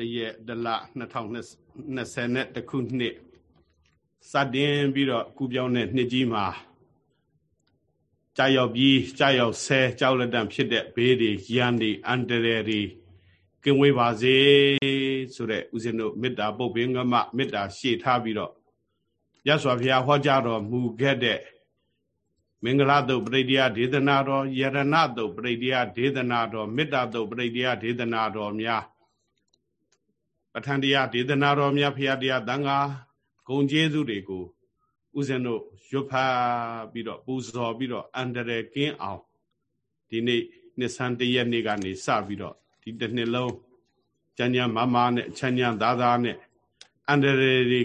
တရက်တလ2020ခုနှစ်စတင်ပြီးတော့ကူပြောင်းတဲ့နှစ်ကြီးမှာကြာရောက်ပြီးကြာရောက်ဆဲကြောက်လက်တံဖြစ်တဲ့ဘေးတွေရန်တွေအန္တရာယ်တွေကင်းဝေးပါစေဆိုတဲ့ဦးဇင်းတို့မေတ္တာပုတ်ပင်ကမမေတ္တာရှေ့ထားပြီးတော့ရသော်ဘုရားဟောကြားတော်မူခဲ့တဲ့မင်္ဂလာတုတ်ပရိဒယဒေသနာတော်ယရဏတုတ်ပရိဒယဒေသနာတော်မေတ္တာတုတ်ပရိဒယဒေသနာတော်များပ ဋ္ဌာန်းတရားဒေသနာတော်များဖရာတရားတန်ခါဂုံကျေးဇူးတွေကိုဥစဉ်တို့ရွတ်ဖတ်ပြီးတော့ပူဇော်ပြီးတော့အန္တရာယ်ကင်းအောင်ဒီနေ့နှစ်ဆန်းတရက်နေ့ကနေစပြီးတော့ဒီတစ်နှစ်လုံးချမ်းချမ်းမာမာနဲ့ချမ်းချမ်းသာသာနဲ့အန္တရာယ်တွေ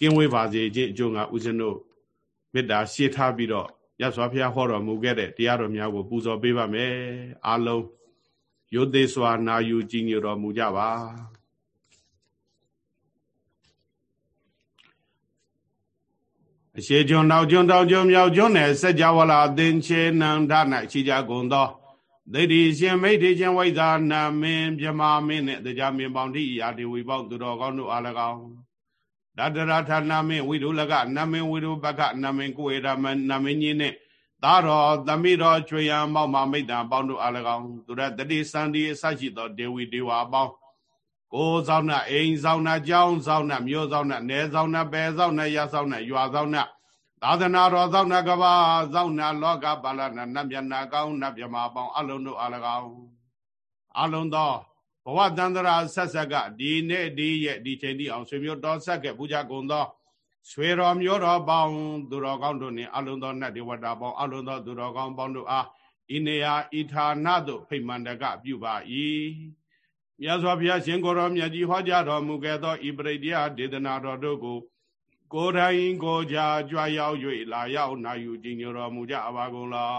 ကင်းဝေးပါစေခြင်းအကျိုးငါဥစဉ်တို့မေတ္တာရှေ့ထားပြီးတော့ရသော်ဖျားဟောတော်မူခဲ့တဲ့တရားတော်များကိုပူဇော်ပေးပါမယ်အားလုံးယုတ်သေးစွာနာယူကြည်ညိုတော်မူကြပါ အရှိကျွန်းနောက်ကျွန်းတောင်ကျွန်းမြောက်ကျွန်းနယ်စัจ java လာအသင်္ချေနန္ဒ၌ရှိကြကုန်သောဒိဋ္ဌိရှင်မိဋ္ဌိရှင်ဝိဇာနာမင်းမြမမင်းနဲ့တရားမင်းပေါင်းတိရာဒီဝိပေါက်သူတော်ကောင်းတို့အား၎င်းဒတရထာနာမင်းဝိရုလကနာမင်းဝိရုပကနာမင်းကိုေရမနာမင်းကြီးနဲ့သာတော်သမိတော်ချွေရန်မောက်မမိတ်တံပေါင်းတို့အား၎င်းသူရတတိစန္ဒီအစရှိသောဒေဝီဒေဝအပေါင်း ကိုယ်ဆောင်နာအိမ်ဆောင်နာကျောင်းဆောင်နာမြို့ဆောင်နာနယ်ဆောင်နာပယ်ဆောင်နာရဆောင်နာရွာဆောင်နာသာသနာတော်ဆောင်နာကဘာဆောင်နာလောကပါဠနာနတ်မြတ်နာကောင်းနတ်မြမာပေါင်းအလုံးတို့အား၎င်းအလုံးသောဘဝတန္တရာဆက်ဆက်ကဒီနေ့ဒီရဲ့ဒီချိန်ဒီအောင်ဆွေမျိုးတော်ဆက်ကပူဇာကုန်သောဆွေတော်မျိုးတော်ပေါင်းသူတော်ကောင်းတို့နှင့်အလုံးသောနတ်ဒေဝတာပေါင်းအလုံးသောသူတော်ကောင်းပေါင်းတို့အားဤနေရာဤဌာနသို့ဖိမှန်တကပြုပါ၏ မြတ်စွာဘုရားရှင်ကိုတော်မြတ်ကြီးဟောကြားတော်မူခဲ့သောဤပရိဒီယဒေသနာတော်တို့ကိုကိုယ်တိုင်ကိုကြာကြွရောက်၍လာရောက်နာယူကြည်ညိုတော်မူကြပါကုန်လော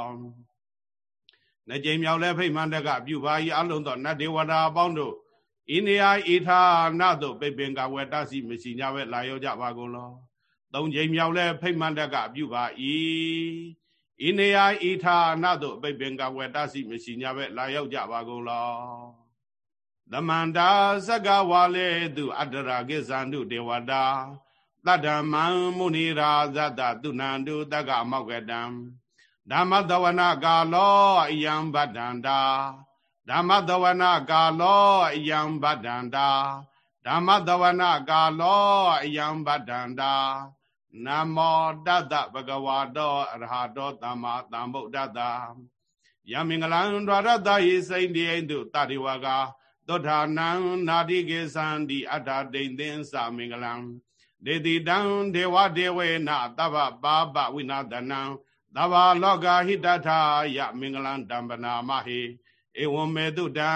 ။နှစ်ကြိမ်မြောက်လဲဖိမှန်တကပြုပါ၏အလုံးသောနတ်ဒေဝတာအပေါင်းတို့ဤနေရာဤဌာနသို့ပိပင်ကဝေတစီမရှိညာပဲလာရောက်ကြပါကုန်လော။သုံးကြိမ်မြောက်လဲဖိမှန်တကပြုပါ၏ဤနေရာဤဌာနသို့ပိပင်ကဝေတစီမရှိညာပဲလာရောက်ကြပါကုန်လော။ သမန္တာသက္ကဝါလေသူအတ္တရာကိသန္တုဒေဝတာတတ္တမံမုနိရာဇတသုဏန္တုတက္ကမောက္ကတံဓမ္မတဝနာကာလောအယံဗဒ္ဒန္တာဓမ္မတဝနာကာလောအယံဗဒ္ဒန္တာဓမ္မတဝနာကာလောအယံဗဒ္ဒန္တာနမောတတ္တဗဂဝါတောအရဟတောသမ္မာသမ္ဗုဒ္ဓတ္တယမင်္ဂလံဒွါရတဟိစိန်တိယိတုတတိဝက သောထာနံနာတိကေသံဒီအတ္တဒိန်သင်္သမင်္ဂလံဒေတိတံဒေဝဒေဝေနသဗ္ဗပါပဝိနာဒနံသဗ္ဗလောကဟိတထာယမင်္ဂလံတံပနာမဟေဧဝံမေတုတံ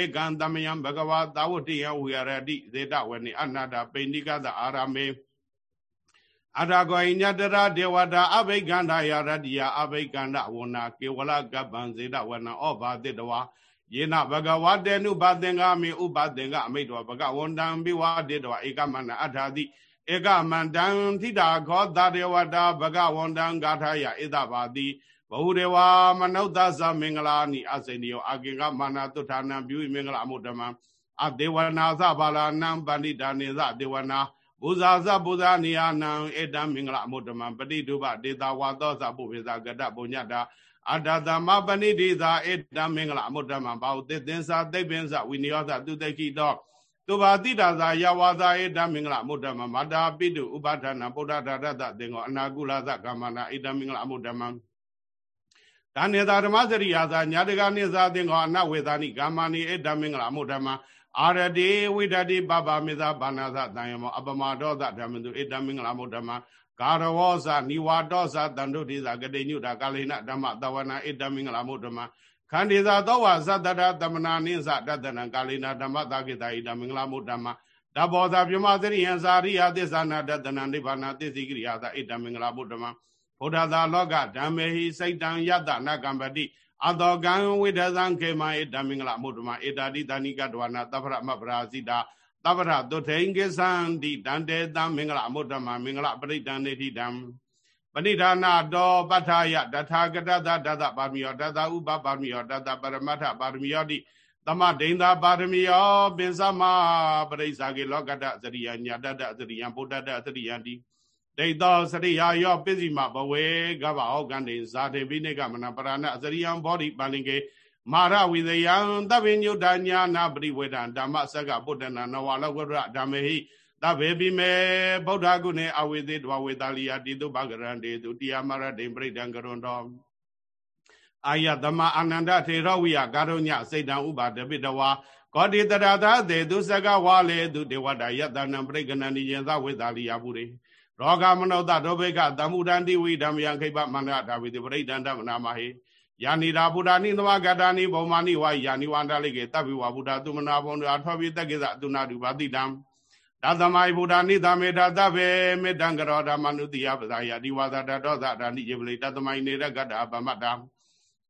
ဧကံတမယံဘဂဝါသာဝတိယဝေရတိဇေတဝနေအနာတပိဏိကသအာရမေအထာကောညတရဒေဝတာအဘိကန္ဓာယရတ္တိယအဘိကန္ဓဝနာကေဝလကပ္ပံဇေတဝနံဩဘာတိတဝါ ယေနဘဂဝတေနုဘသင်္ဂမေဥပသင်္ဂအမိတောဘဂဝန္တံဘိဝတေတဝဧကမန္နအထာတိဧကမန္တံထိတာခောသာဒေဝတာဘဂဝန္တံဂါထာယဣဒဘာတိဘဟုဒေဝမနုဿသမင်္ဂလာနိအစိဏယောအကိကမာနာတုထာနံပြုမင်္ဂလာအမုဒ္ဓမံအဒေဝနာသဘာလာနံပဏိတာနေသဒေဝနာဘုဇာသဘုဇာနိယနံဧတံမင်္ဂလာအမုဒ္ဓမံပတိဒုပဒေတာဝါသောသပုပိသကတပုညတာ အတ္တသမပဏိတိသာဧတံမင်္ဂလာအမုဒ္ဓမံဘာဟုသစ်သင်္သာသိပ္ပင်္စဝိနိယောသသူတိခိတောသူဘာတိတာသာယဝါသာဧတမင်္ဂလမုဒ္ဓမမာတာပိတုဥပါဒနာဗုဒ္ဓဒါရတသင်္ကောအနာကုလသကမ္မနာဧတမင်္ဂလမုဒ္ဓမဒါနေသာဓမ္မစရိယာသာညာတကနိသာသင်္ကောအနဝေသနိကာမနိဧတမင်္ဂလမုဒ္ဓမအာရတိဝိဒတိပပမေသာဘာနာသတံယမောအပမဒောသဓမ္မတုဧတမင်္ဂလမုဒ္ဓမ ကာရဝောသနိဝါဒောသတန္တုတိသဂတိညုတာကာလိနဓမ္မတဝနာဧတမင်္ဂလမုဒ္ဓမခန္ဒီသာသောဝသတ္တရသမနာနိသတတနံကာလိနာဓမ္မသာကိတာဣဒမင်္ဂလာမုဒ္ဓမတဘောသာပြမသရိယံစာရိယသစ္ဆာနာတတနံနိဗ္ဗာန်သစ္စိကိရိယာသာဣဒမင်္ဂလာမုဒ္ဓမဘုဒ္ဓသာလောကဓမ္မေဟိစိတ်တံယတနာကံပတိအတောကံဝိဒဇံခေမဣဒမင်္ဂလာမုဒ္ဓမဧတာတိတဏိကတဝနာသဗ္ဗရမပရာဇိတာ သဗ္ဗရတုထိန်ကိသံတိတန္တေတံမင်္ဂလာမုဒ္ဓမမင်္ဂလာပရိတံနေတိတံပဏိဌာနာတောပဋ္ဌာယတထာဂတသဒသပါရမီယောတသဥပပါရမီယောတသပရမတ္ထပါရမီယောတိသသမဒိန်သာပါရမီယောပင်စမပရိစ္ဆာကေလောကတသရိယညာတတသရိယဗုဒ္ဓတသရိယတိဒိဋ္ဌောစရိယာယောပစ္စည်းမဘဝေကဗ္ဗဟောကန္တိဇာတေပိနေကမနပရဏအစရိယံဘောဓိပါလင်ကေ မာရဝိဇယံသဗ္ဗညုတညာနာပရိဝေဒံဓမ္မစကပုတ္တနာနဝလောကရဓမ္မေဟိသဗ္ဗေပိမေဗုဒ္ဓဂုဏေအဝိသေတဝဝေတာလိယတိတုဘဂရန္တေတုတိယမရတိပရိဒံကရွန်တော်အာယသမအာနန္ဒထေရဝိယကာရုညစိတ်တံဥပါဒပိတဝါကောတိတရသာတေသူစကဝါလေသူဒေဝတာယတနံပရိကဏနိယံသဝေတာလိယပုရိရောဂမနောတဒုဘေကသမှုတန္တိဝိဓမ္မယံခိပမန္တဒါဝိတိပရိဒန္တမနာမဟေ ယာနိရာဘုဒ္ဓနိသမဂတာနိဘုံမာနိဝါယာနိဝန္တလိကေတပ်ပိဝဘုဒ္ဓသုမနာဘုံတို့အထောပိတက္ကိသအတုနာတုဘာတိတံဒါသမိုင်ဘုဒ္ဓနိသမေတာသဗ္ဗေမေတ္တံကရောဓမနုတိယပဇာယဒီဝါဒတတောသဒါနိယေပလိတသမိုင်နေရကတပမတ္တ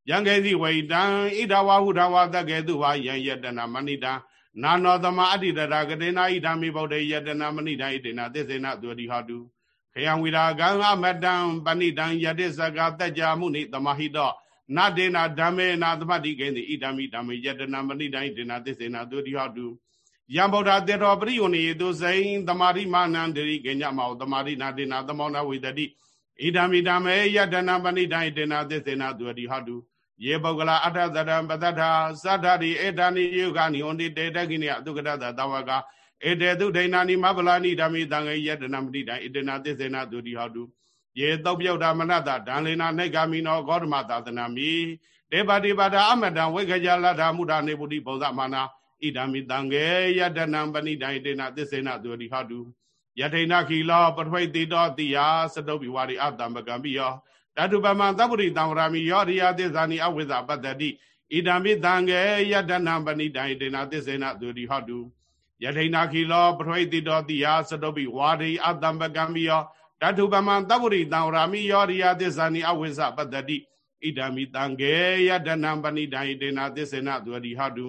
ယံကေစီဝိတံဣဒဝါဟုဒဝါတကေတုဝါယံယတနာမဏိတံနာနောသမအတ္တိတရာကတေနာဣဒံမိဗုဒ္ဓယတနာမဏိတံဣတေနာသစ္စေနသူတိဟောတုခယံဝိရာဂံအမတံပဏိတံယတိစကတကြမှုနိသမဟိတော နာဒေနာဓမ္မေနာသမတိကိတိဣဒံမိဓမ္မေယတနာမဏိတံဣတေနာသစ္စေနသူတိဟောတုယံဗုဒ္ဓတေတော်ပရိယုန်ယေတုစိန်သမာရိမာနံတိကိညမောသမာရိနာတေနာသမောနာဝိတတိဣဒံမိဓမ္မေယတနာပဏိတံဣတေနာသစ္စေနသူတိဟောတုယေပုဂ္ဂလာအထသရံပတ္ထသတ္ထရိဧတနိယုဂာနိဟွန်တိတေတကိနိယအတုကတသတဝကဧတေတုဒိဏာနိမဗလာနိဓမ္မိတံငေယတနာမတိတံဣတနာသစ္စေနာသူတိဟောတု ယေတုတ်ပြုတ်တာမနတဒံလေနာနေဂာမိနောဂေါတမသာသနာမိတေပါတိပါဒအမတံဝိခကြလတ္ထမုဒ္ဒနေပုတိဘုဇမာနာဣဒံမိတံငေယတနံပဏိတံဣတနာသစ္စေနာသူတိဟောတုယထိဏခိလောပထဝိတိတောတိယသတုပိဝါရိအတ္တမကံပိယောဓာတုပမသဗ္ဗရိတံဝရမိယောရိယသစ္စာနိအဝိဇ္ဇပတ္တိဣဒံမိတံငေယတနံပဏိတံဣတေနာသစ္စေနသူတိဟောတုယထိနာခိလောပထဝိတိတောတိယသတုပိဝါရိအတ္တပကံမိယော ဓာတုပမသဗ္ဗရိတံဝရမိယောရိယသစ္စာနိအဝိဇ္ဇပတ္တိဣဒံမိတံငေယတနံပဏိတံဣတေနာသစ္စေနသူတိဟောတု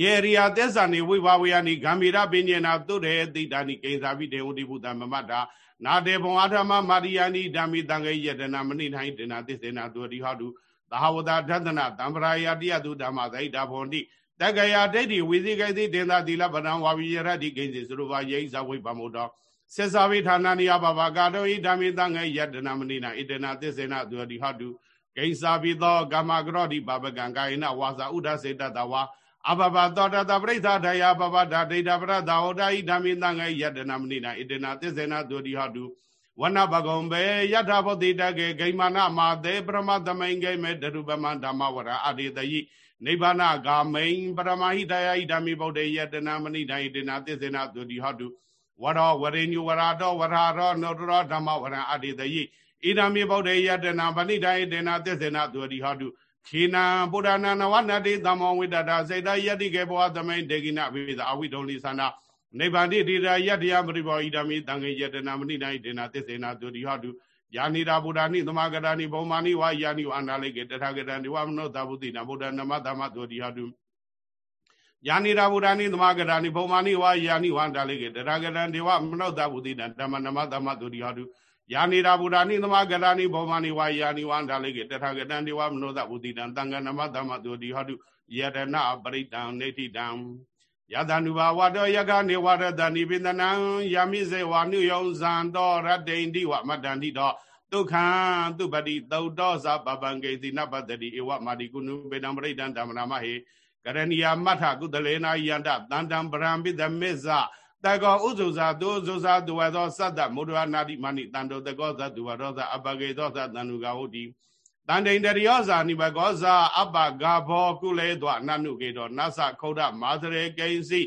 ယေရိယသစ္စာနိဝိဘဝေယနိဂံမီရပိညေနာသုရေတိတာနိကိဉ္စာပိတေဝတိဘုဒ္ဓမမတ္တာနာတေဘုံအာထမမာရိယာနိဓမ္မိတံခေယတနာမဏိထိုင်တေနာသစ္စေနာသူတိဟောတုသဟဝတဒသနာတံပရာယတိယတုဓမ္မသိတာဘောတိတက္ကယာဒိဋ္ဌိဝိသိကိသိတေသာသီလပဒံဝါဝိယရတိကိဉ္စီစရုပါယေဇဝိပမုတော စေစာဝိဌာနာနိယဘဘကာတောဣဓမ္မိတံခေယတနာမဏိနာဣတေနာသစ္စေနာသူတိဟောတုကိဉ္စာပိသောကာမကရောတိပပကံကာယနာဝါစာဥဒစေတတဝါအဘဘသောတတပရိသဒယဘဘဒဒိဋ္ဌပရဒဟောဒိဓမ္မိတံခေယတနာမဏိနာဣတေနာသစ္စေနာသူတိဟောတုဝနဘဂုံဘေယထဘုတိတကေဂိမာနမာသေပရမသမိန်ဂိမေတရုပမဓမ္မဝရအတိတယိနိဗ္ဗာနဂာမိန်ပရမဟိတယဣဓမ္မိဗုဒ္ဓယတနာမဏိတံဣတနာသစ္စေနာသူတိဟောတု ဝရောဝရိညုဝရတောဝရရောနုတရောဓမ္မဝရအတိတယိဣဓမ္မိဗုဒ္ဓယတနာပဏိတံဣတနာသစ္စေနာသူတိဟောတုခေနံပုဒ္ဒနာနဝနတိသမ္မောဝိတ္တစေတယတိကေဘောသမိန်ဒေဂိနဝိသအဝိဒုံလိသနာနိဗ္ဗာန်တိတိရာယတ္တယပရိဘောဣဒမိတံခေယတနာမဏိနိုင်ဒေနာသစ္စေနာသူတိဟတုယာနိရာဗုဒ္ဓနိသမဂတာနိဘုံမာနိဝါယာနိဝန္တာလိကေတထာဂတံဒီဝမနောသဗုတိနာဗုဒ္ဓနမသမသူတိဟတု ယာနိရာဗုဒ္ဓနိသမဂတာနိဘုံမာနိဝါယာနိဝန္တာလိကေတထာဂတံဒီဝမနောသဗုတိနာဓမ္မနမသမသူတိဟတုယာနိရာဗုဒ္ဓနိသမဂတာနိဘုံမာနိဝါယာနိဝန္တာလိကေတထာဂတံဒီဝမနောသဗုတိနာတံဃနမသမသူတိဟတုယတနာပရိတံနေတိတံယတနုဘာဝတောယကနေဝရတနိပိတနံယမိစေဝနုယုံဇံတောရတ္တိန္တိဝမတ္တန္တိတောဒုက္ခံသူပတိသုတ်တောသပပံကေတိနပတ္တိဧဝမာတိကုဏုပေတံပရိဒံဓမ္မနာမဟေ ကရဏီယမထကုတလေနာယန္တတန္တံပရံပိသမေဇတကောဥဇုဇာသူဇုဇာသူဝသောသတ္တမုဒ္ဒဝနာတိမဏိတန္တောတကောသသူဝရောသအပကေသောသတန္နုကဟုတ်တိတန်တိန်တရိယောဇာနိဘကောဇာအပဂါဘောကုလေသောအနနုကေတောနသခௌဒမာသရေကိဉ္စီ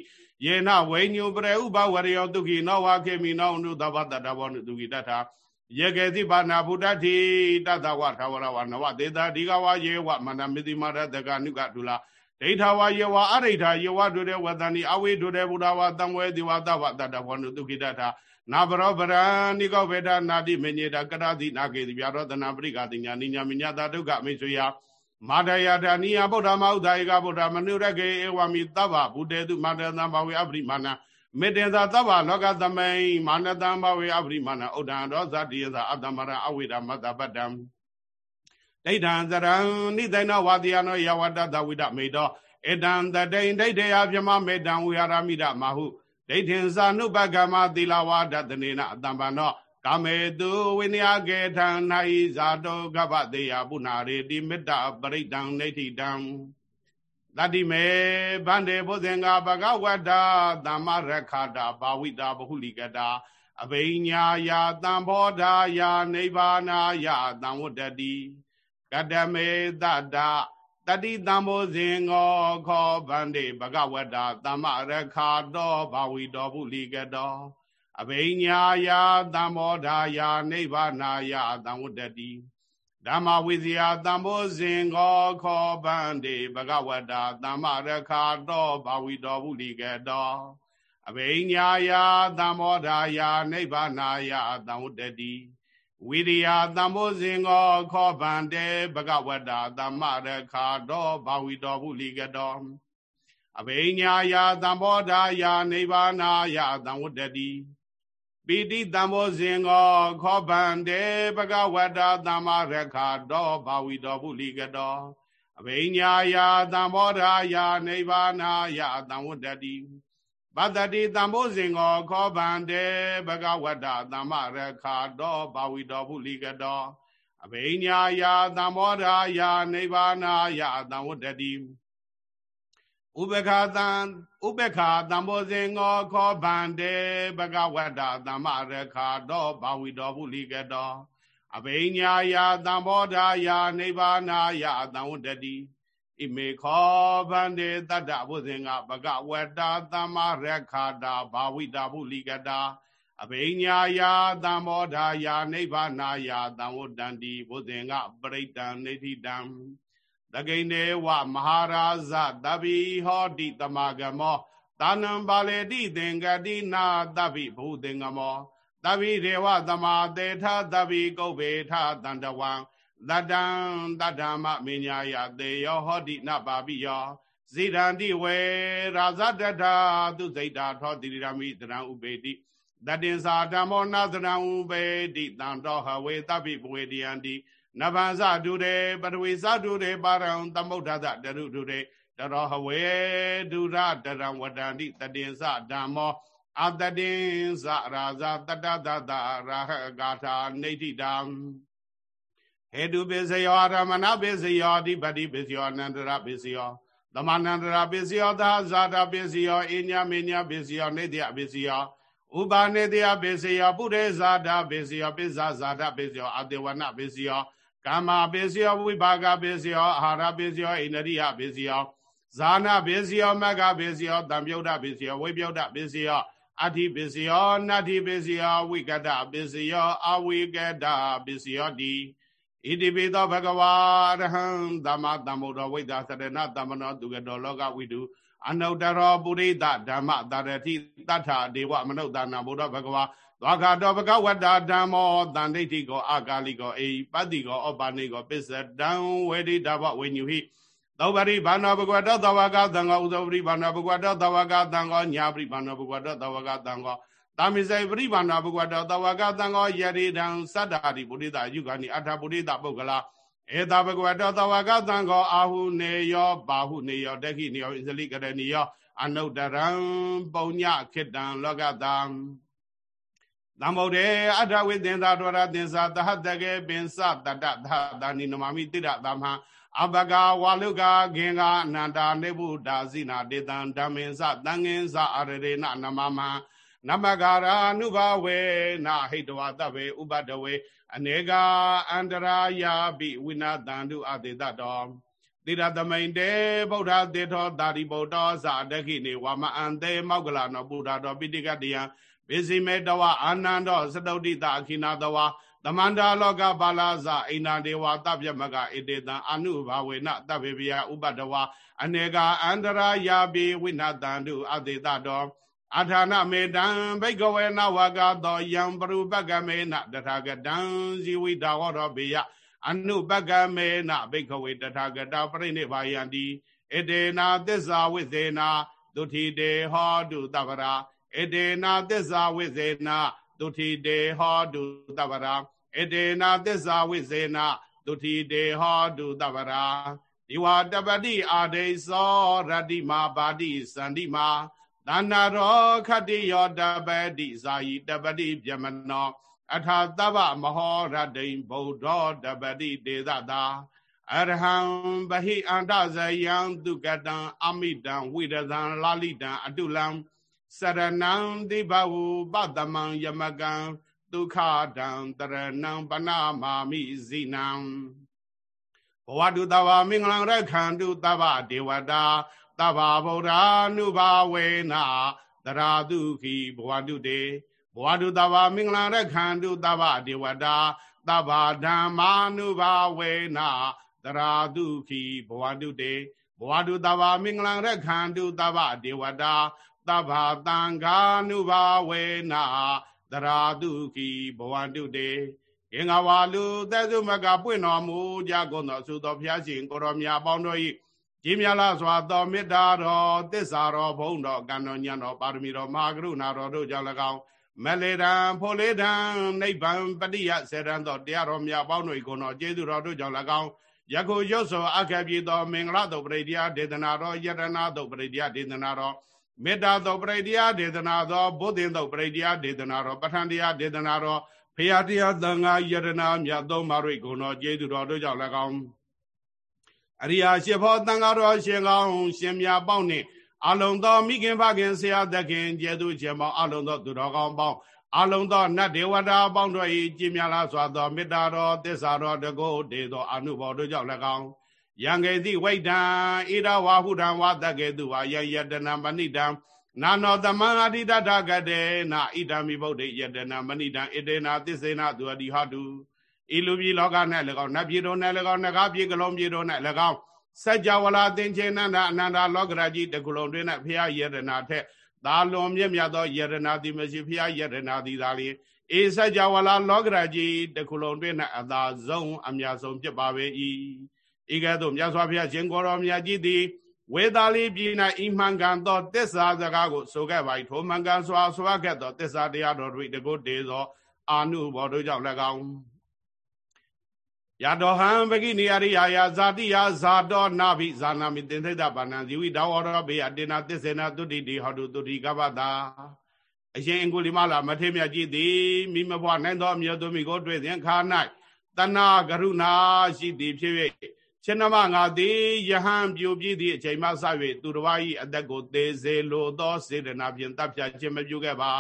ယေနဝိညုပရေဥပဝရယောတုခိနောဝခေမိနောနုသဘတတဘောနုတုခိတထယေကေတိပါဏဗုဒ္ဓတိတတဝထဝရဝနဝသေတာဒီကဝယေဝမနမိတိမရတကနုကတုလာ ဒိဋ္ဌဝယေဝအရိဋ္ဌယေဝဒုရေဝတဏိအဝိဒုရေဘုဒ္ဓဝတံဝေတိဝတဝတတဘောနုတုခိတထနာဘရောဗရန်နိကောဗေဒနာတိမေညေတာကရတိနာကေတိဗျာရောတနာပရိကာတိညာနိညာမညတာဒုက္ခမိဆွေယမာတယာတာနိယဗုဒ္ဓမဥဒ္ဒယေကဗုဒ္ဓမနုရကေဧဝမိသဗ္ဗဗုတေတုမာတသံဘဝေအပရိမာဏမေတ္တေသာသဗ္ဗလောကသမိန်မာနတံဘဝေအပရိမာဏဥဒ္ဒံရောဇတိယသာအတ္တမရအဝိဒမတ္တပတ္တံ ဒိဋ္ဌံဇရံနိသိဏဝါတိယနောယဝတ္တသဝိဒမေတောဧတံတတိန်ဒိဋ္ဌယပြမမေတံဝိဟာရမိဒမဟုဒိဋ္ဌင်သာနုပကမသီလဝါဒတနေနအတံပန္နောကာမေတုဝိနည်းကေထံနာဤဇာတောကပ္ပတေယပုနာရေတိမေတ္တပရိတံနေဋ္ဌိတံတတိမေဗန္တေဘုဇင်္ဂဘဂဝတ္တာသမ္မရခတာဘာဝိတာဘဟုလိကတာအဘိညာယာတံဘောဓာယာနိဗ္ဗာနာယတံဝတ္တတိ ကတမေတတတတိတံဘောဇင်ငောခောဗန္တေဘဂဝတ္တာသမ္မရခတောဘာဝိတောဘုလိကတောအဘိညာယာတံဘောဓာယာနိဗ္ဗာနာယတံဝတ္တတိဓမ္မဝိဇယတံဘောဇင်ကောခောဗန္တိဘဂဝတာသမ္မရခာတောဘာဝိတောဗုလိကတောအဘိညာယာတံဘောဓာယာနိဗ္ဗာနာယတံဝတ္တတိ ဝိရိယတံဘောဇင်ကောခောဗန္တေဘဂဝတာသမ္မရခာတောဘာဝိတောဗုလိကတောအဘိညာယာတံဘောဓာယာနိဗ္ဗာနာယတံဝတ္တတိပိတိတံဘောဇင်ကောခောဗန္တေပကဝတ္တသမ္မာရခာတောဘာဝီတော်ပုလိကတောအဘိညာယာတံဘောဓာယာနိဗ္ဗာနာယတံဝတ္တတိ ပတ္တိတံဘောဇင်ကောခောဗန္တေပကဝတ္တသမ္မာရခာတောဘာဝီတော်ပုလိကတောအဘိညာယာတံဘောဓာယာနိဗ္ဗာနာယတံဝတ္တတိဥပခာတံဥပခာတံဘောဇင်ငောခောဗန္တေဘဂဝတ္တသမ္မရခာတောဘာဝိတောပုလိကတောအဘိညာယာတံဘောဓာယာနိဗ္ဗာနာယတံဝတ္တတိ ဣမေခောဗန္တေတတ္တဘုဇင်ကဘဂဝတ္တသမ္မရခာတာဘာဝိတာပုလိကတာအဘိညာယာတံဘောဓာယာနိဗ္ဗာနာယတံဝတ္တန္တိဘုဇင်ကပရိတံနေတိတံတကိဏေဝမဟာရာဇတပိဟောတိတမဂမောတာနံပါလေတိသင်္ကတိနာတပိဘုသင်္ကမောတပိဒေဝသမာတေထတပိကုဗ္ဗေထတန္တဝံ တတံတတ္ထမမညာယတေယောဟောတိနပါပိယောဇိရန္တိဝေရာဇတထာသူစိတ်တာထောတိရမိတရံဥပေတိတတင်္စာဓမ္မောနာသရံဥပေတိတံတော်ဟဝေတပိပဝေတယံတိနဗံဇတုရေပရဝေဇတုရေပါရံသမုဒ္ဒသတရုတုရေတရောဟဝေဒုရတရံဝတန္တိတတင်္စဓမ္မောအတတင်္စရာဇတတတတရာဟဂါထာနေတိတံ ဟေတုပိစယောရမဏပိစယောအဓိပတိပိစယောအနန္တရပိစယောသမဏန္တရာပိစယောသာဇာတာပိစယောအညမေညပိစယောနေတယပိစယောဥပါနေတယပိစယောပုရိဇာတာပိစယောပိဇာဇာတာပိစယောအတေဝနပိစယောကာမပိစယောဝိဘာဂပိစယောအာဟာရပိစယောအိန္ဒရိယပိစယောဇာနာပိစယောမဂ္ဂပိစယောတံပြုတ်တပိစယောဝိပြုတ်တပိစယောအဋ္ဌိပိစယောနတ္ထိပိစယောဝိကတပိစယောအဝိကတပိစယောတိ ဣတိပိသောဘဂဝါရဟံသမ္မာသမ္ဗုဒ္ဓဝိဒ္ဓသရဏသမ္မနောသူကတော်လောကဝိတုအနုတ္တရောပုရိသဓမ္မတရတိတထဒေဝမနုဿာနာဘုဒ္ဓဘဂဝါသောခတောဘဂဝတ္တာဓမ္မောတန်ဒိဋ္ဌိကောအာကာလိကောအေပတ္တိကောဩပါနေကောပစ္စတံဝေဒိတဘဝိညုဟိသောပရိဘာနာဘဂဝတ္တသဝကသံဃောဥသောပရိဘာနာဘဂဝတ္တသဝကသံဃောညာပရိဘာနာဘဂဝတ္တသဝကသံဃော တာမိစေပရိဘာနာဘဂဝတ္တသဝကသံဃောယရိတံသတ္တာရိပုရိသယုဂာနိအထာပုရိသပုဂ္ဂလာဧတာဘဂဝတ္တသဝကသံဃောအာဟုနေယောဘာဟုနေယောတခိနေယောဣဇလိကရဏီယောအနုတရံပုံညခိတံလောကတံသံဗုဒ္ဓေအထဝိသင်္သာဒဝရသင်္သာသဟတကေပင်စတတသသာနိနမမိတိရသမဟအဘဂဝါလုကခင်ကအနန္တာနေဗုဒ္ဓဇိနာတေတံဓမ္မင်္စတန်ငင်္စအရရေနနမမ နမဂရာနုဘဝေနာဟိတဝတဗေဥပတဝေအနေကအန္တရာယာပိဝိနာတန္တုအတေတတော်တိရသမိန်တေဗုဒ္ဓသေထောတာရိဗုဒ္ဓဇာတခိနေဝမအံတေမောက္ကလနောဘုဒ္ဓတော်ပိဋကတယံပိစိမေတဝအာနန္ဒောသတုဋ္ဌိတအခိနာတဝါသမန္တာလောကပါလာဇအိန္ဒဒေဝတပြမကဣတေတံအနုဘာဝေနတဗေပယဥပတဝါအနေကအန္တရာယာပိဝိနတံတုအတေတတော် အထာဏမေတံဘိကဝေနဝကသောယံပရုပကမေနတထာဂတံဇီဝိတာဝရောဘေယအနုပကမေနဘိကဝေတထာဂတပရိနိဗ္ဗာယံတိဣတေနာသစ္စာဝိသေနာဒုတိတေဟောတုတဗရာဧတေနာသစ္စာဝိဇေနာဒုတိတေဟောတုတဗရာဧတေနာသစ္စာဝိဇေနာဒုတိတေဟောတုတဗရာဒီဝတပတိအာဒိသောရတ္တိမာပါတိစန္တိမာ သန္နာရောခတ္တိယောတပတိဇာယိတပတိပြမနောအထာတဗ္ဗမဟောရတိံဗုဒ္ဓောတပတိတေသတာအရဟံဗဟိအန္တဇယံသူကတံအမိတံဝိရဇံလာလိတံအတုလံစရဏံတိဘဝပတမံယမကံဒုက္ခတံတရဏံပနာမာမိဇိနံဘဝတုတဝမင်္ဂလံရခန္တုတဗ္ဗဒေဝတာ တဗ္ဗဗုဒ္ဓ ानु ဘာဝေနာတရာတုခိဘဝတုတေဘဝတုတဗ္ဗမင်္ဂလံရခန္တုတဗ္ဗဒေဝတာတဗ္ဗဓမ္မာနုဘာဝေနာတရာတုခိဘဝတုတေဘဝတုတဗ္ဗမင်္ဂလံရခန္တုတဗ္ဗဒေဝတာတဗ္ဗတံဃာနုဘာဝေနာတရာတုခိဘဝတုတေငင်္ဂဝါလူသက်စုမကပွင့်တော်မူကြကုန်သောသုသောဘုရားရှင်ကိုရောမြတ်ပေါင်းတို့၏ ကြီးမြတ်လာစွာသောမေတ္တာတော်တစ္ဆာတော်ဘုံတော်ကံတော်ညံတော်ပါရမီတော်မဟာကရုဏာတော်တို့ကြောင့်၎င်းမလေတံဖိုလေတံနိဗ္ဗာန်ပတိယစေတံတော်တရားတော်မြတ်ပေါင်းတို့ကိုတော်ကျေးဇူးတော်တို့ကြောင့်၎င်းယခုရွတ်ဆိုအခက်ပြည်တော်မင်္ဂလာတော်ပရိတရားဒေသနာတော်ယတနာတော်ပရိတရားဒေသနာတော်မေတ္တာတော်ပရိတရားဒေသနာတော်ဘုဒ္ဓင်တော်ပရိတရားဒေသနာတော်ပဋ္ဌာန်းတရားဒေသနာတော်ဖရာတရားသံဃာယတနာမြတ်သုံးပါးတို့ကိုတော်ကျေးဇူးတော်တို့ကြောင့်၎င်း အရိယာရှိဖို့တန်ဃာတော်ရှင်ကောင်းရှင်မြတ်ပေါင်းနှင့်အလုံးသောမိခင်ဖခင်ဆရာသခင်ကျေသူရှင်ပေါင်းအလုံးသောသူတော်ကောင်းပေါင်းအလုံးသောနတ်ဒေဝတာပေါင်းတို့၏ကြည်မြလာစွာသောမေတ္တာတော်သစ္စာတော်တကုတ်တေသောအနုဘော်တို့ကြောင့်၎င်းယံကေတိဝိဒံဣဒဝါဟုဒံဝါတကေတုဝါယယတနာမဏိတံနာနောသမံအတိတတကတေနာဣဒံမိဗုဒ္ဓေယတနာမဏိတံဣတေနာသစ္စေနာသူအတိဟတု ဤလူပြည်လောက၌၎င်းနတ်ပြည်တို့၌၎င်းနဂါပြည်ကလုံးပြည်တို့၌၎င်းစัจ java လာသင်္ချေနန္ဒအနန္တလောကရာကြီးတကုလုံးတွင်၌ဖရာယတနာထက်သာလွန်မြင့်မြတ်သောယတနာတိမရှိဖရာယတနာတိသာလျင်ဧစัจ java လာလောကရာကြီးတကုလုံးတွင်၌အသာဆုံးအမြတ်ဆုံးဖြစ်ပါပေ၏ဤကဲ့သို့မြတ်စွာဘုရားရှင်ကိုတော်မြတ်ကြီးသည်ဝေသာလီပြည်၌ဤမှန်ကန်သောတစ္ဆာစကားကိုဆိုခဲ့ပါ၏ထိုမှန်ကန်စွာဆိုခဲ့သောတစ္ဆာတရားတော်တို့တကုတေသောအာနုဘောတို့ကြောင့်၎င်း ယတောဟံပကိနိယရိယာယဇာတိယဇာတောနာဘိဇာနာမိတင်သိတပါဏံဇီဝိတောဝရဘေယတေနာသစ္စေနာတုတိတိဟောတုတုတိကပ္ပတာအရှင်အင်္ဂုလိမလာမထေမြတ်ကြီးသည်မိမဘွားနိုင်သောအမျိုးသမီးကိုတွေ့စဉ်ခါ၌တဏကရုဏာရှိသည်ဖြစ်၍ရှင်နမငါသည်ယဟန်ပြိုပြည့်သည့်အချိန်မှစ၍သူတော်၏အသက်ကိုသေစေလိုသောစေတနာဖြင့်တပ်ဖြတ်ခြင်းမပြုခဲ့ပါ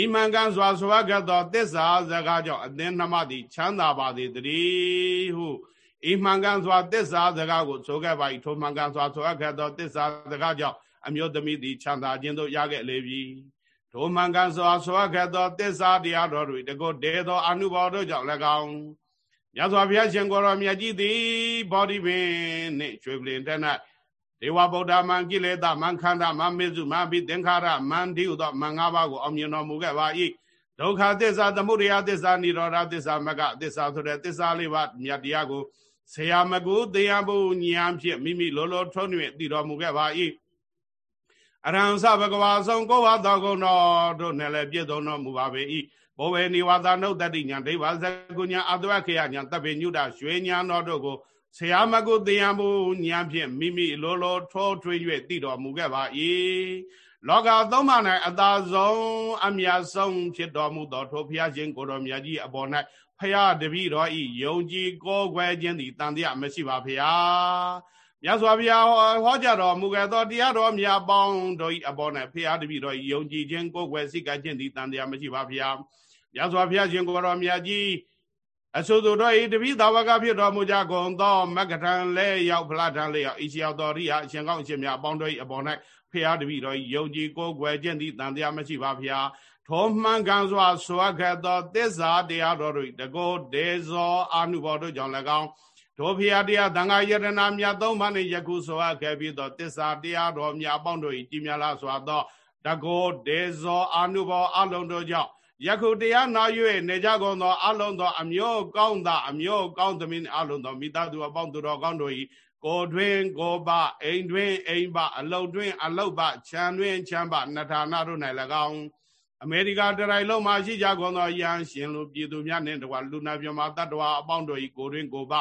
ဤမှန်ကန်စွာဆွာကသောသစ္စာစကားကြောင့်အသင်နှမသည်ချမ်းသာပါသည်တည်းဟုဤမှန်ကန်စွာသစ္စာစကားကိုဆိုခဲ့ပါ၏ထိုမှန်ကန်စွာဆွာကသောသစ္စာစကားကြောင့်အမျိုးသမီးသည်ချမ်းသာခြင်းသို့ရခဲ့လေပြီထိုမှန်ကန်စွာဆွာကသောသစ္စာတရားတော်တွေတကုတ်တဲသောအနုဘော်တို့ကြောင့်၎င်းမြတ်စွာဘုရားရှင်ကိုယ်တော်မြတ်ကြီးသည်ဘောဓိပင်နှင့်ရွှေပလင်တက်၌ ဒေဝဗုဒ္ဓမံကိလေသာမံခန္ဓာမံမေစုမံဘိသင်္ခါရမံဒီဟုသောမံ၅ပါးကိုအောင်မြင်တော်မူခဲ့ပါ၏ဒုက္ခသစ္စာသမုဒယသစ္စာនិရောဓသစ္စာမကသစ္စာဆိုတဲ့သစ္စာလေးပါးမြတ်တရားကိုဆရာမကူတရားဘူးဉာဏ်ဖြင့်မိမိလောလောထုံး၍သိတော်မူခဲ့ပါ၏အရဟံသဘဂဝါဆုံးကိုဝါတော်ကုံတော်တို့နဲ့လည်းပြည့်စုံတော်မူပါပေ၏ဘောဝေနိဝါဒနုတ္တိညာဒိဗ္ဗဇကုညာအတဝခေယညာတပ်ပေညုတရွှေညာတော်တို့ကို ဆရာမကုတရားမှုဉာဏ်ဖြင့်မိမိလောလောထောထွေး၍သိတော်မူခဲ့ပါ၏လောကသုံးပါး၌အသာဆုံးအမြတ်ဆုံးဖြစ်တော်မူသောထိုဘုရားရှင်ကိုတော်မြတ်ကြီးအပေါ်၌ဖရာတပည့်တော်ဤယုံကြည်ကိုးကွယ်ခြင်းသည်တန်တရားမရှိပါဖရာမြတ်စွာဘုရားဟောကြားတော်မူခဲ့သောတရားတော်မြတ်ပေါင်းတို့ဤအပေါ်၌ဖရာတပည့်တော်ဤယုံကြည်ခြင်းကိုးကွယ်စိတ်ကခြင်းသည်တန်တရားမရှိပါဖရာမြတ်စွာဘုရားရှင်ကိုတော်မြတ်ကြီး အဆိုသူတို့ဤတပိသာဝကဖြစ်တော်မူကြကုန်သောမက္ကထံလဲရောက်ဖလားထံလဲရောက်ဤရှိရောက်တော်ရိယအရှင်ကောင်းအရှင်မြတ်အပေါင်းတို့၏အပေါ်၌ဖရာတပိတော်ယုံကြည်ကိုးကွယ်ခြင်းသည်တန်တရားမရှိပါဖျားထောမှန်ကန်စွာဆွာခတ်သောသစ္စာတရားတော်တို့တကောဒေဇောအာနုဘော်တို့ကြောင့်၎င်းတို့ဖျားတရားသံဃာယတနာမြတ်သုံးပါးနှင့်ယခုဆွာခဲ့ပြီးသောသစ္စာတရားတော်မြတ်အပေါင်းတို့၏ကြီးမြတ်လားစွာသောတကောဒေဇောအာနုဘော်အလုံးတို့ကြောင့် ယခုတရားနာ၍နေကြကုန်သောအလုံးသောအမျိုးကောင်းသာအမျိုးကောင်းသမီးအလုံးသောမိသားစုအပေါင်းသူတော်ကောင်းတို့၏ကိုတွင်ကိုပအိမ်တွင်အိမ်ပအလုတ်တွင် အလုတ်ပခြံတွင်ခြံပနထာနာတို့၌၎င်းအမေရိကတရိုင်လုံးမှာရှိကြကုန်သောယဟန်ရှင်လူပြည်သူများနှင့်တကွာလူနာပြမတတ္တဝါအပေါင်းတို့၏ကိုတွင်ကိုပ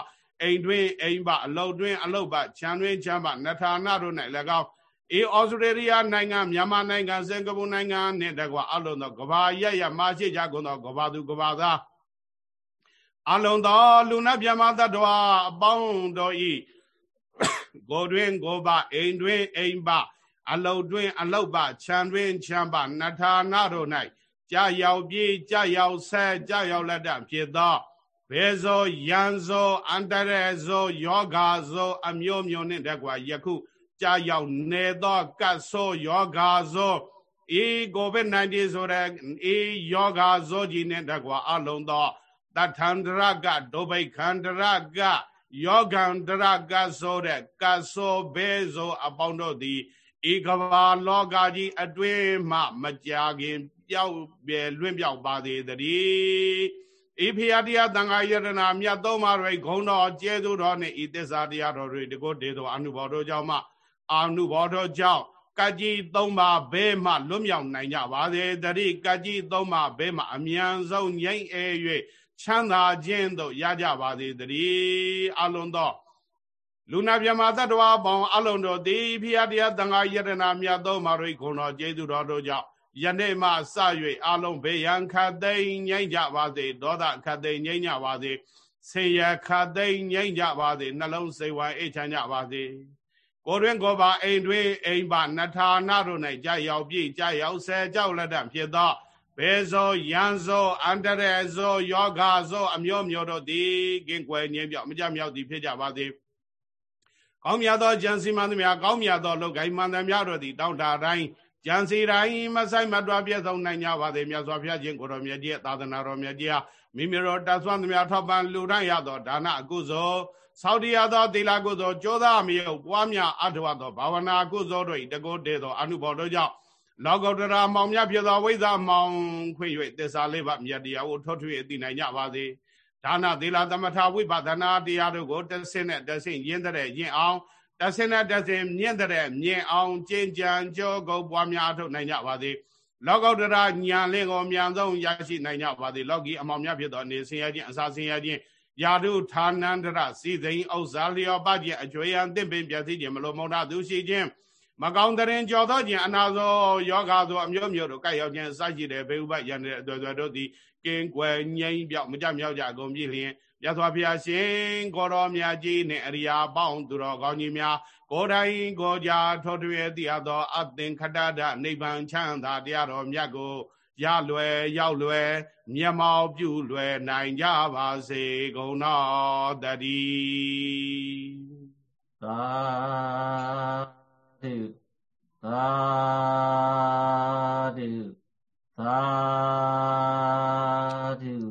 အိမ်တွင်အိမ်ပအလုတ်တွင် အလုတ်ပခြံတွင်ခြံပနထာနာတို့၌၎င်း အေဩစတြေးလျနိုင်ငံမြန်မာနိုင်ငံစင်ကာပူနိုင်ငံနှင့်တကွာအလုံးသောကဘာရရမရှိကြကုန်သောကဘာသူကဘာသားအလုံးသောလူနာမြမတ္တဝါအပေါင်းတို့ဤကိုတွင်ကိုပအိမ်တွင်အိမ်ပအလုတ်တွင်အလုတ်ပခြံတွင်ခြံပနထာနာတို့၌ကြာရောက်ပြေးကြာရောက်ဆက်ကြာရောက်လက်တဖြစ်သောဘေဇောယံဇောအန္တရဇောယောဂါဇောအမျိုးမျိုးနှင့်တကွာယခု ကြာရောက်နေသောကတ်ဆိုးယောဂါဇောအေကိုဗစ် -19 ဆိုတဲ့အေယောဂါဇောကြီးနဲ့တကွာအလုံးသောတထန္တရကဒုဗိခန္တရကယောဂန္တရကဆိုတဲ့ကတ်ဆိုးဘေဇောအပေါင်းတို့သည်ဧကဘာလောကကြီးအတွင်းမှမကြာခင်ပျောက်ပြဲလွင့်ပြောက်ပါသေးတည်းဤဖျားတရားတန်ခါယတနာမြတ်သုံးပါးရိဂုံတော်ကျဲသူတော်နှင့်ဤသစ္စာတရားတော်တွေတကုတ်တေသောအနုဘောတို့ကြောင့်မှ အာနုဘောတော်ကြောင့်ကကြီးသုံးပါးဘဲမှလွတ်မြောက်နိုင်ကြပါစေတတိကကြီးသုံးပါးဘဲမှအမြန်ဆုံးငြိမ့်အဲ၍ချမ်းသာခြင်းသို့ရကြပါစေတည်းအလုံးသောလူနာမြမသတ္တဝါပေါင်းအလုံးတို့သည်ဖျားတရားတန်ခါယတနာမြတ်သုံးပါးရိဂုံတော်ကျေးဇူးတော်တို့ကြောင့်ယနေ့မှစ၍အလုံးဘေးရန်ခတ်သိမ်းငြိမ့်ကြပါစေဒေါသခတ်သိမ်းငြိမ့်ကြပါစေဆင်းရဲခတ်သိမ်းငြိမ့်ကြပါစေနှလုံးစိတ်ဝိုင်းအေးချမ်းကြပါစေ ကိုတွင်ကိုပါအိမ်တွင်အိမ်ပါနထာနာတို့၌ကြာရောက်ပြည့်ကြာရောက်ဆဲကြောက်လက်တဖြစ်သောဘေဇောယံဇောအန္တရဇောယောဂါဇောအမျိုးမျိုးတို့သည်ကင်းကွယ်ငြိမ်းပြောက်မကြမြောက်သည်ဖြစ်ကြပါစေကောင်းမြတ်သောဉာဏ်စီမံသမျှကောင်းမြတ်သောလောကိုင်းမှန်သမျှတို့သည်တောင်းတာတိုင်းကြံစီတိုင်းမဆိုင်မတွားပြည့်စုံနိုင်ကြပါစေမြတ်စွာဘုရားရှင်ကိုတော်မြတ်ကြီးသာသနာတော်မြတ်ကြီးမိမိတို့တတ်ဆွမ်းသမျှထောက်ပံ့လူတိုင်းရသောဒါနအကုသိုလ် သောတိယသောသီလကုသိုလ်ကြောသားမြေုပ်ပွားများအထောက်သောဘာဝနာကုသိုလ်တို့တကုတေသောအနုဘောတို့ကြောင့်လောကုတ္တရာမောင်မြတ်ဖြစ်သောဝိဇ္ဇာမောင်ခွင့်၍သစ္စာလေးပါးမြတ်တရားကိုထောထွေအသိနိုင်ကြပါစေဒါနသီလသမထဝိပဿနာတရားတို့ကိုတဆင်းနဲ့တဆင်းရင်းတဲ့ရင်းအောင်တဆင်းနဲ့တဆင်းမြင့်တဲ့မြင့်အောင်ကျင့်ကြံကြောကုန်ပွားများထုတ်နိုင်ကြပါစေလောကုတ္တရာညာလင်းကိုမြန်ဆုံးရရှိနိုင်ကြပါစေလောကီအမောင်မြတ်ဖြစ်သောနေဆင်းရဲခြင်းအစာဆင်းရဲခြင်း ယာတုဌာနန္တရစီသိင်ဥစ္စာလျောပခြင်းအကျွေယံတင့်ပင်ပြည့်စည်ခြင်းမလိုမုံတာသူရှိခြင်းမကောင်းတဲ့ကြော်သောခြင်းအနာသောယောဂါသောအမျိုးမျိုးတို့ကဲ့ရောက်ခြင်းစရှိတဲ့ဘေဥပယန္တဲ့အသွယ်သွယ်တို့သည်ကင်းကွယ်ငြိမ်းပြောက်မကြမြောက်ကြအကုန်ပြည့်လျင်မြတ်စွာဘုရားရှင်ကိုတော်မြတ်ကြီးနှင့်အရိယာပေါင်းသူတော်ကောင်းကြီးများကိုယ်တိုင်ကိုကြထောထွေသိရသောအသင်္ခတဒနိဗ္ဗာန်ချမ်းသာတရားတော်မြတ်ကို ရလွယ်ရောက်လွယ်မျက်မှောက်ပြုလွယ်နိုင်ကြပါစေကုန်တော်တည်းသာဓုသာဓုသာဓုပါဗျာ